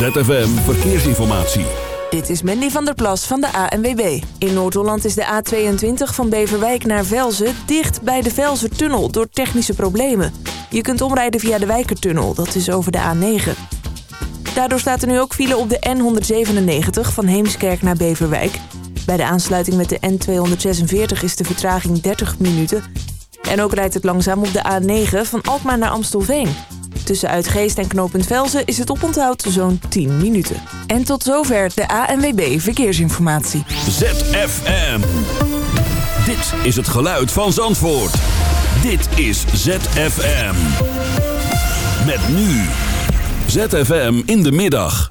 ZFM Verkeersinformatie. Dit is Mandy van der Plas van de ANWB. In Noord-Holland is de A22 van Beverwijk naar Velzen dicht bij de Velzertunnel door technische problemen. Je kunt omrijden via de Wijkertunnel, dat is over de A9. Daardoor staat er nu ook file op de N197 van Heemskerk naar Beverwijk. Bij de aansluiting met de N246 is de vertraging 30 minuten. En ook rijdt het langzaam op de A9 van Alkmaar naar Amstelveen. Tussen Uitgeest en Knooppunt Velzen is het oponthoud zo'n 10 minuten. En tot zover de ANWB Verkeersinformatie. ZFM. Dit is het geluid van Zandvoort. Dit is ZFM. Met nu. ZFM in de middag.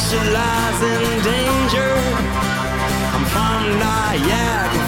Wanna go, go, go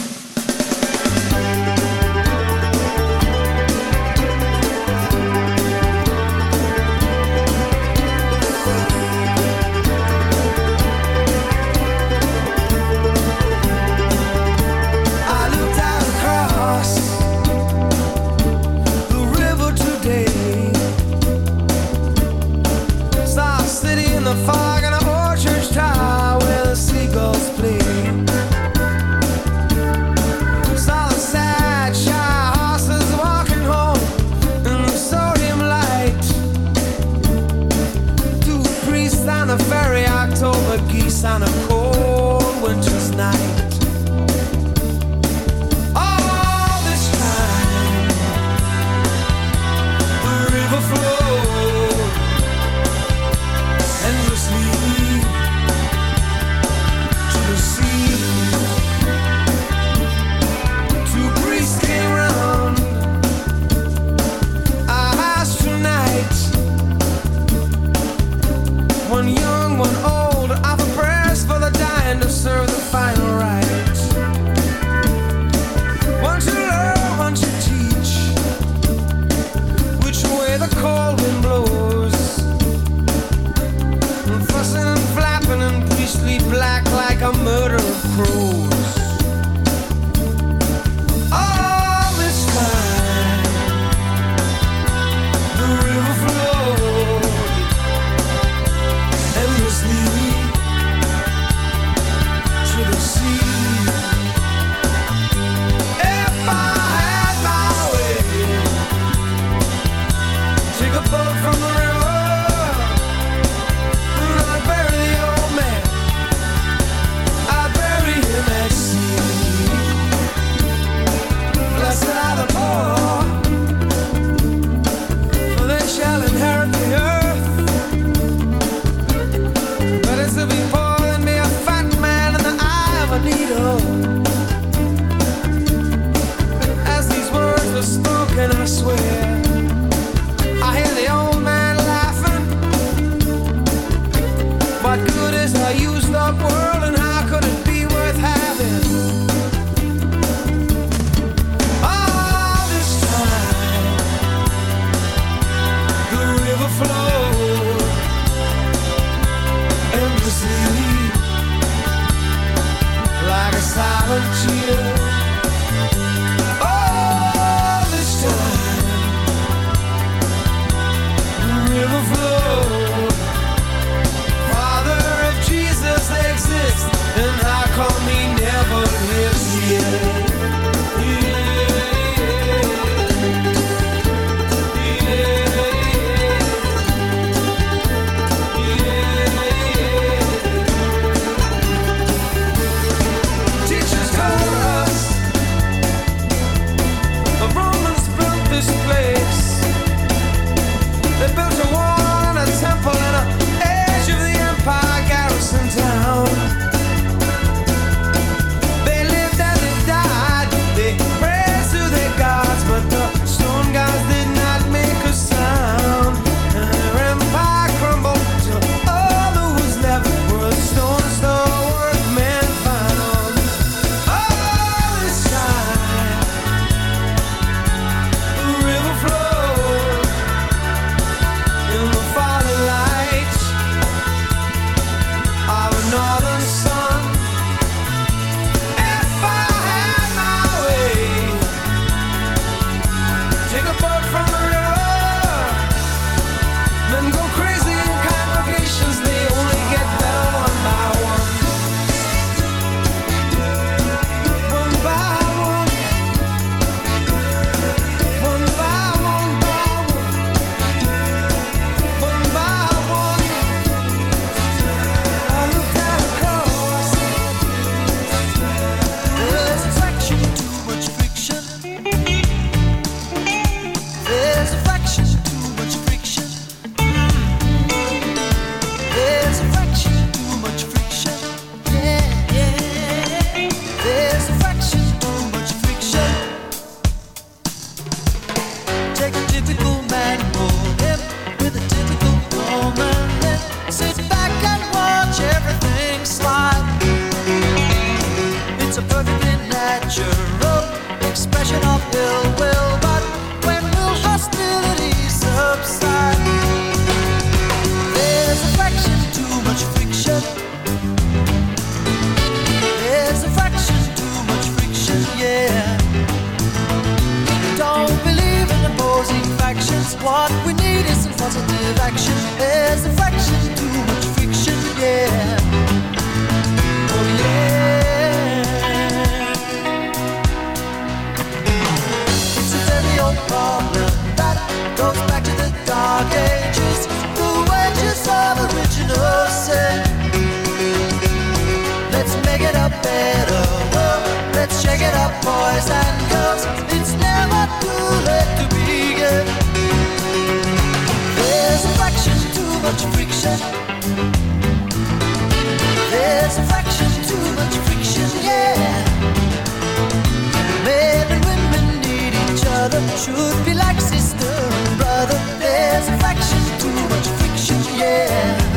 we need is some positive action. There's a fraction too much friction, yeah. Oh yeah. It's a very old problem that goes back to the dark ages, the wages of original sin. Let's make it a better world. Let's shake it up, boys and girls. It's never too late to begin. much friction. There's fraction too much friction, yeah. Men and women need each other, should be like sister and brother. There's a fraction too much friction, yeah.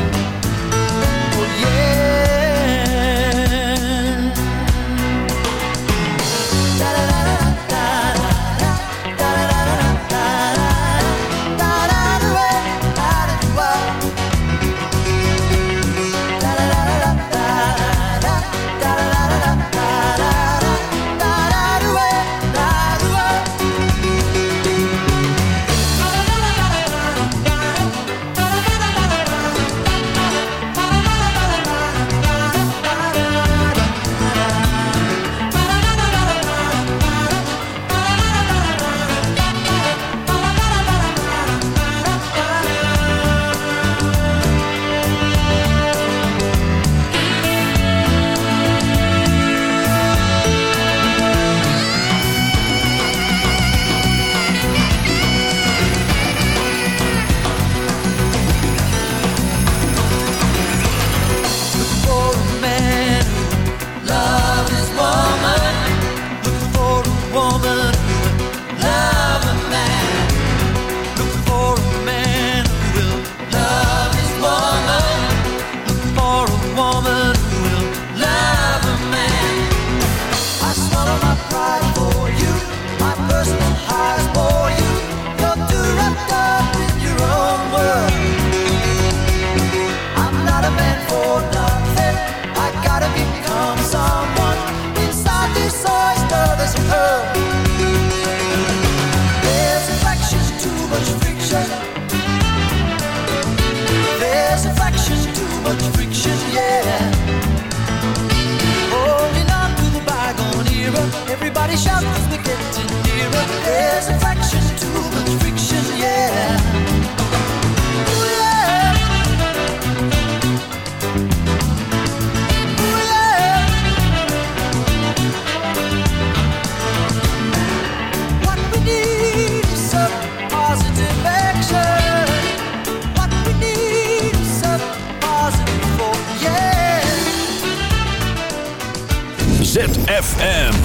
body shop is getting nearer. There's a fraction too much friction, yeah. ZFM.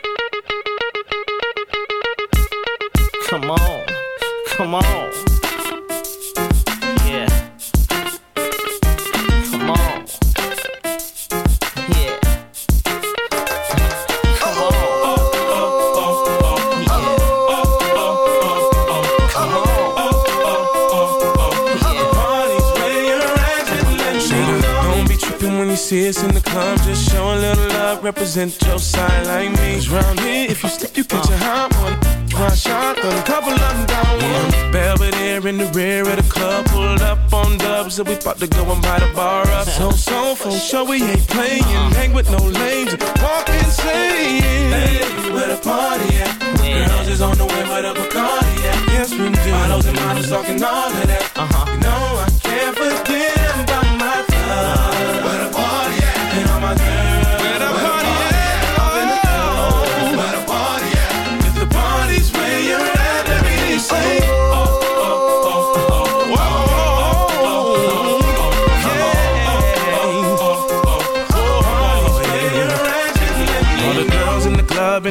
Represent your side like me. Cause round here, if you slip, you catch a hot one. Try shotgun, a couple of them down one. Belvedere in the rear of the club, pulled up on dubs, so we about to go and buy the bar up. So, so, for sure we ain't playing, hang with no lames, walk insane. Hey, where the party at? Girls is on the way, where the Bacardi at? Yes, we do. Models and models talking all of that. Uh-huh. You know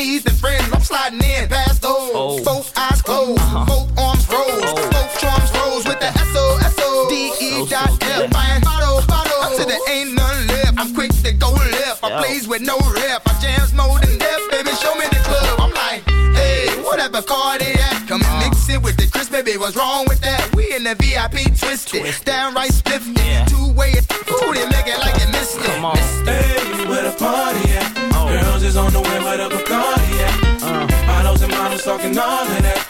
Enemies than friends. I'm sliding in past those, oh. both eyes closed, uh-huh. both arms rose, oh. both charms rose with the S O S O D E dot F. Buying bottle, bottle, until there ain't none left. I'm quick to go left. I plays with no rep. I jams more than death, baby. Show me the club. I'm like, hey, whatever car they at, come and mix it with the crisp, baby. What's wrong with that? We in the VIP twisted, twisted. downright spiffy, yeah. two way, ooh, they make it like you missed it. Come on. Hey, where the party at? Oh. Girls is on the way, where the talking all of that.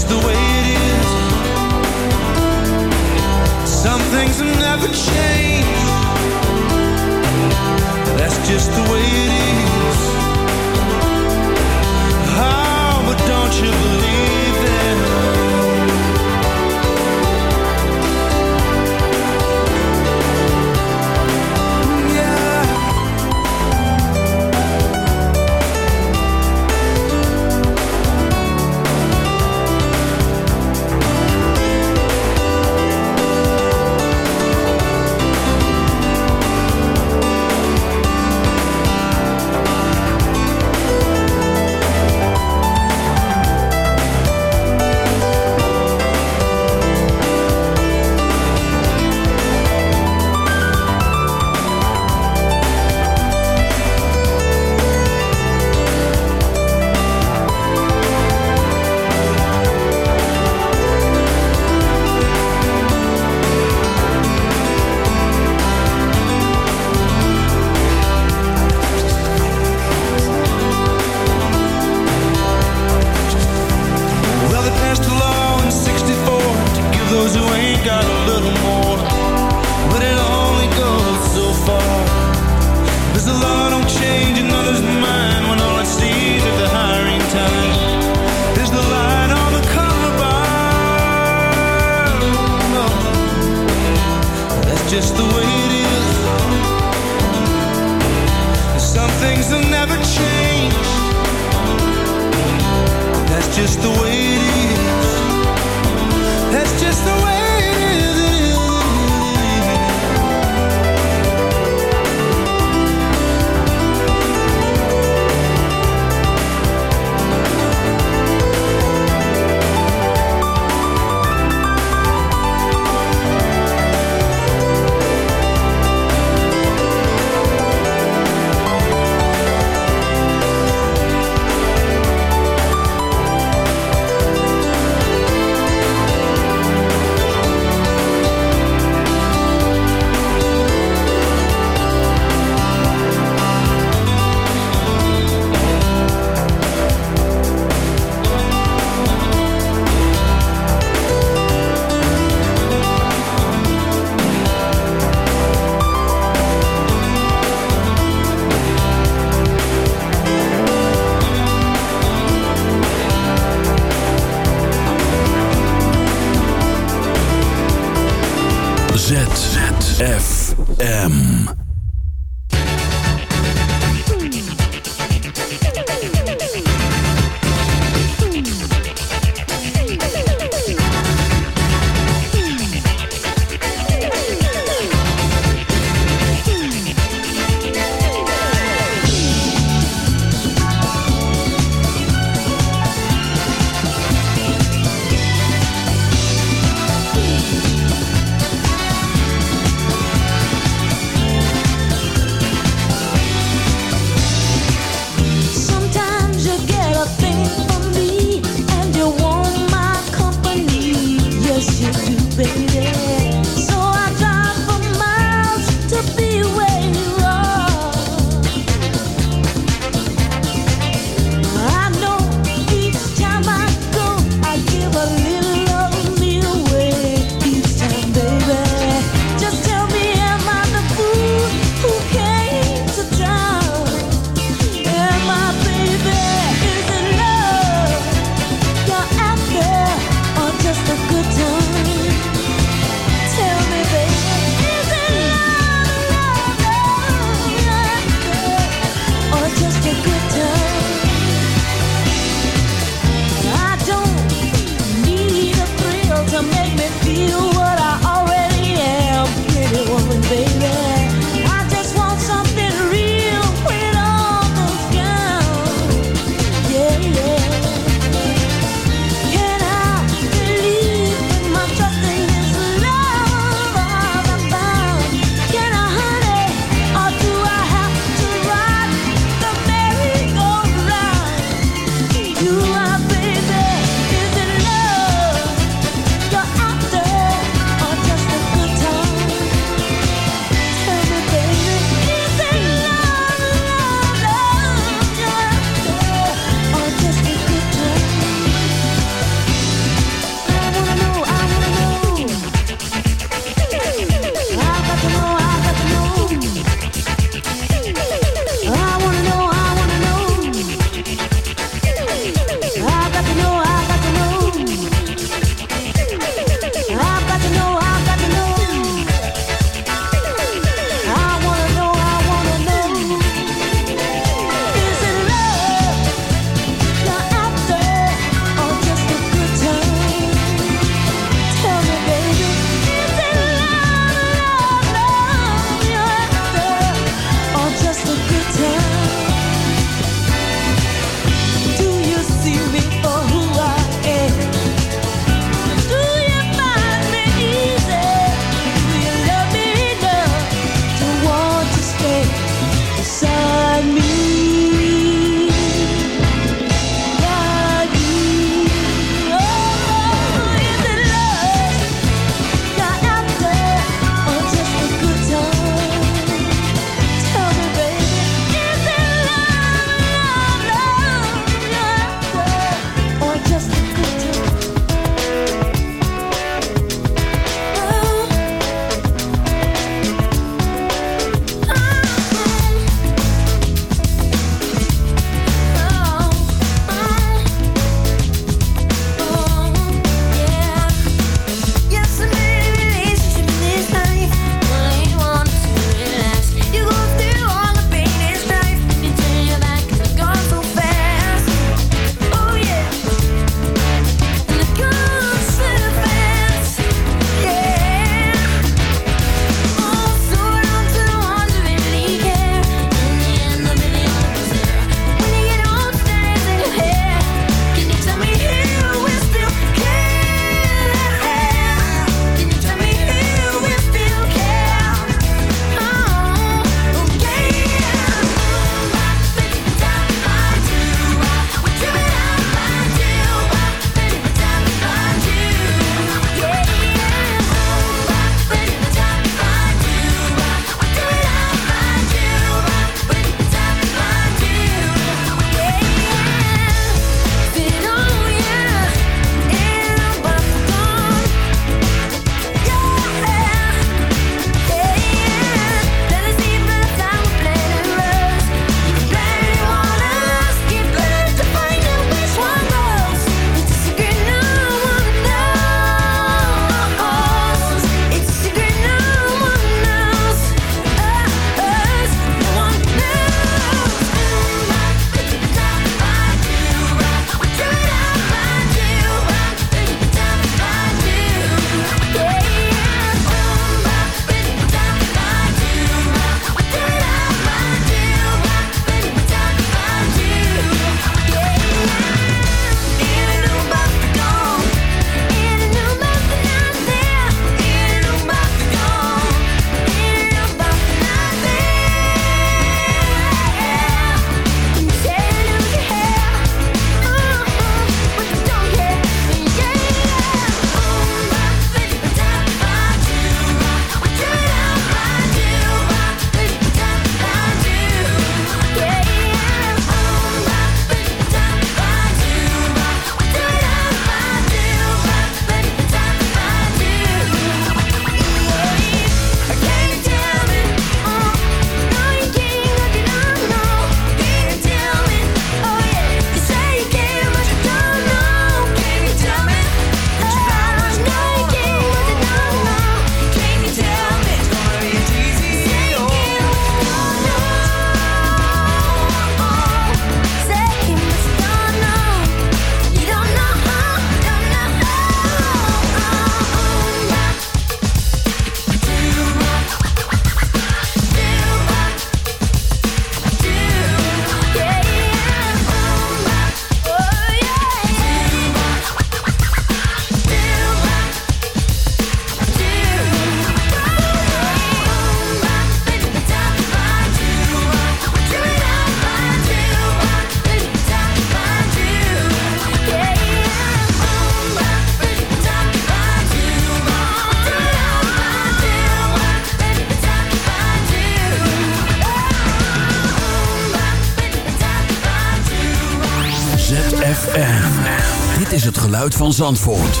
Dit is het geluid van Zandvoort.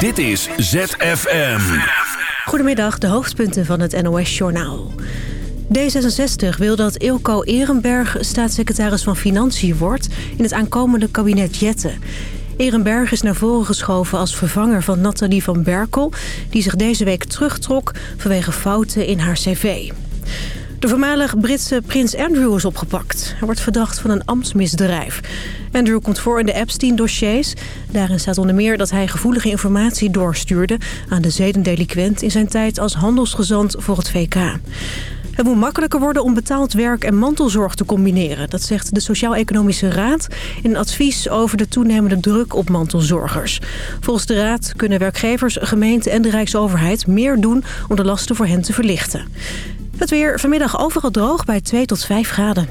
Dit is ZFM. Goedemiddag, de hoofdpunten van het NOS-journaal. D66 wil dat Ilko Ehrenberg staatssecretaris van Financiën wordt... in het aankomende kabinet Jetten. Ehrenberg is naar voren geschoven als vervanger van Nathalie van Berkel... die zich deze week terugtrok vanwege fouten in haar cv. De voormalig Britse prins Andrew is opgepakt. Hij wordt verdacht van een ambtsmisdrijf. Andrew komt voor in de Epstein-dossiers. Daarin staat onder meer dat hij gevoelige informatie doorstuurde... aan de zedendeliquent in zijn tijd als handelsgezant voor het VK. Het moet makkelijker worden om betaald werk en mantelzorg te combineren. Dat zegt de Sociaal-Economische Raad in een advies over de toenemende druk op mantelzorgers. Volgens de Raad kunnen werkgevers, gemeenten en de Rijksoverheid meer doen om de lasten voor hen te verlichten. Het weer vanmiddag overal droog bij 2 tot 5 graden.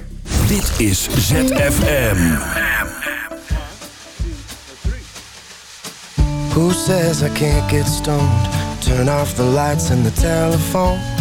Dit is ZFM. Who says I can't get stoned? Turn off the lights and the telephone.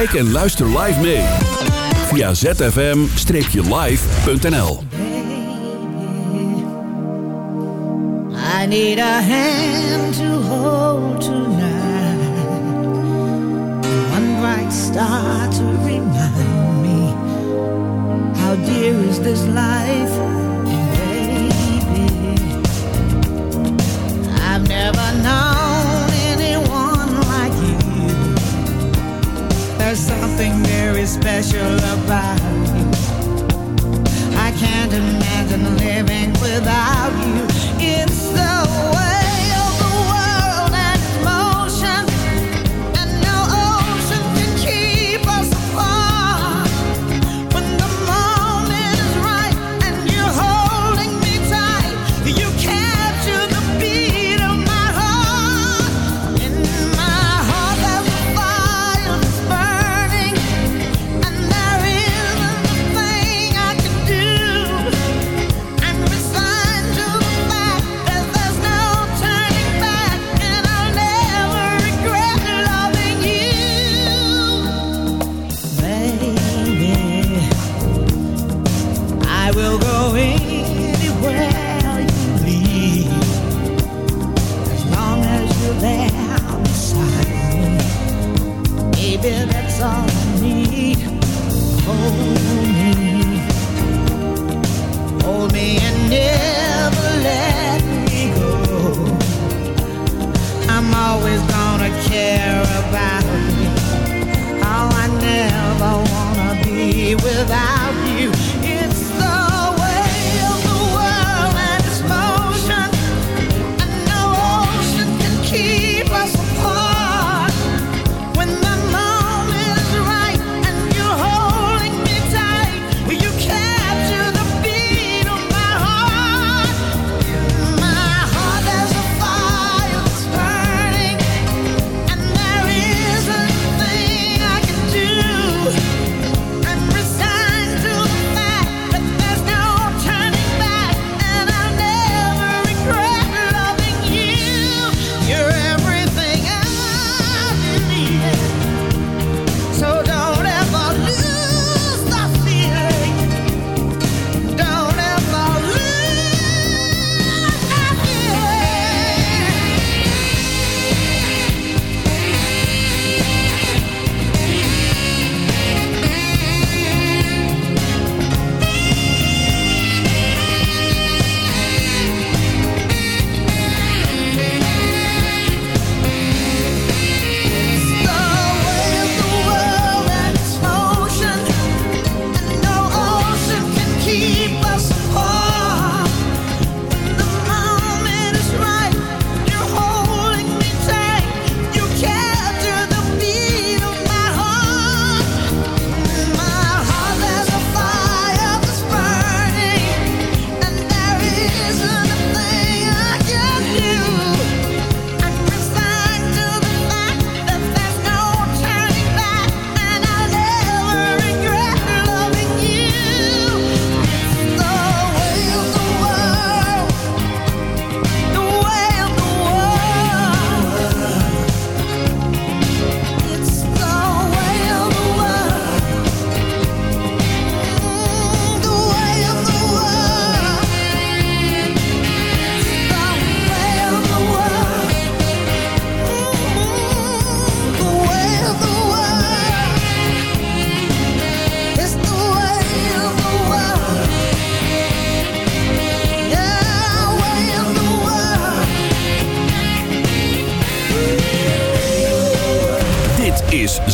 Kijk en luister live mee via zfm-live.nl I need a hand to hold tonight. One bright star to remind me How dear is this life? special about you. I can't imagine living without you.